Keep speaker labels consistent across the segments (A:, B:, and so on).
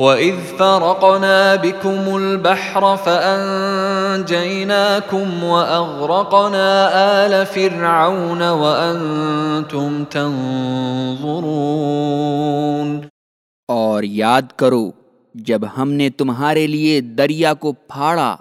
A: وَإِذْ فَرَقْنَا بِكُمُ الْبَحْرَ فَأَنْجَيْنَاكُمْ وَأَغْرَقْنَا آلَ فِرْعَوْنَ وَأَنْتُمْ تَنْظُرُونَ
B: اور یاد کرو، جب ہم نے تمہارے لیے دریا کو پھاڑا،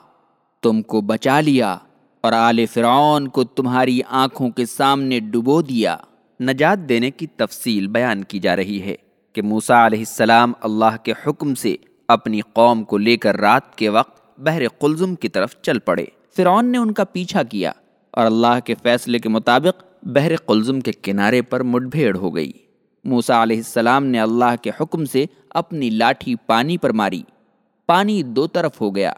B: تم کو بچا لیا اور آل فرعون کو تمہاری آنکھوں کے سامنے ڈبو دیا۔ نجات دینے کی تفصیل بیان کی جا رہی ہے۔ کہ موسا علیہ السلام اللہ کے حکم سے اپنی قوم کو لے کر رات کے وقت بحر قلزم کی طرف چل پڑے۔ فرعون نے ان کا پیچھا کیا اور اللہ کے فیصلے کے مطابق بحر قلزم کے کنارے پر مٹ بھیڑ ہو گئی۔ موسا علیہ السلام نے اللہ کے حکم سے اپنی لاٹھی پانی پر ماری۔ پانی دو طرف ہو گیا۔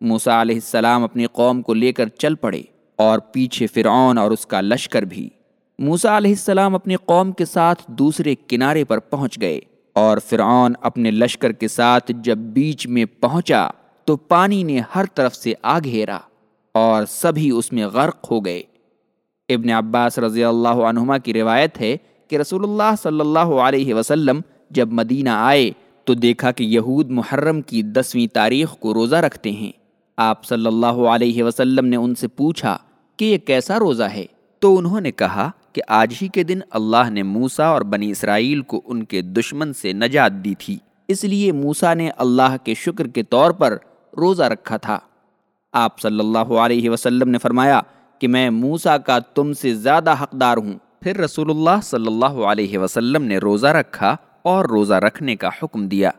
B: موسا علیہ السلام اپنی قوم کو لے کر چل پڑے اور پیچھے فرعون اور اس کا لشکر بھی۔ موسا علیہ السلام اپنی قوم کے ساتھ دوسرے کنارے پر پہنچ گئے اور فرعون اپنے لشکر کے ساتھ جب بیچ میں پہنچا تو پانی نے ہر طرف سے آ گھیرا اور سبھی اس میں غرق ہو گئے۔ ابن عباس رضی اللہ عنہما کی روایت ہے کہ رسول اللہ صلی اللہ علیہ وسلم جب مدینہ آئے تو دیکھا کہ یہود محرم کی دسویں تاریخ کو روزہ رکھتے ہیں۔ آپ صلی اللہ علیہ وسلم نے ان سے پوچھا کہ یہ کیسا روزہ ہے؟ تو انہوں نے کہا کہ آج ہی کے دن اللہ نے موسا اور بنی اسرائیل کو ان کے دشمن سے نجات دی تھی۔ اس لیے موسا نے اللہ کے شکر کے طور پر روزہ رکھا تھا۔ آپ صلی اللہ علیہ وسلم نے فرمایا کہ میں موسا کا تم سے زیادہ حقدار ہوں۔ پھر رسول اللہ صلی اللہ علیہ وسلم نے روزہ رکھا اور روزہ رکھنے کا حکم دیا۔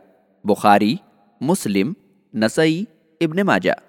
B: بخاری، مسلم نسئی ابن ماجہ۔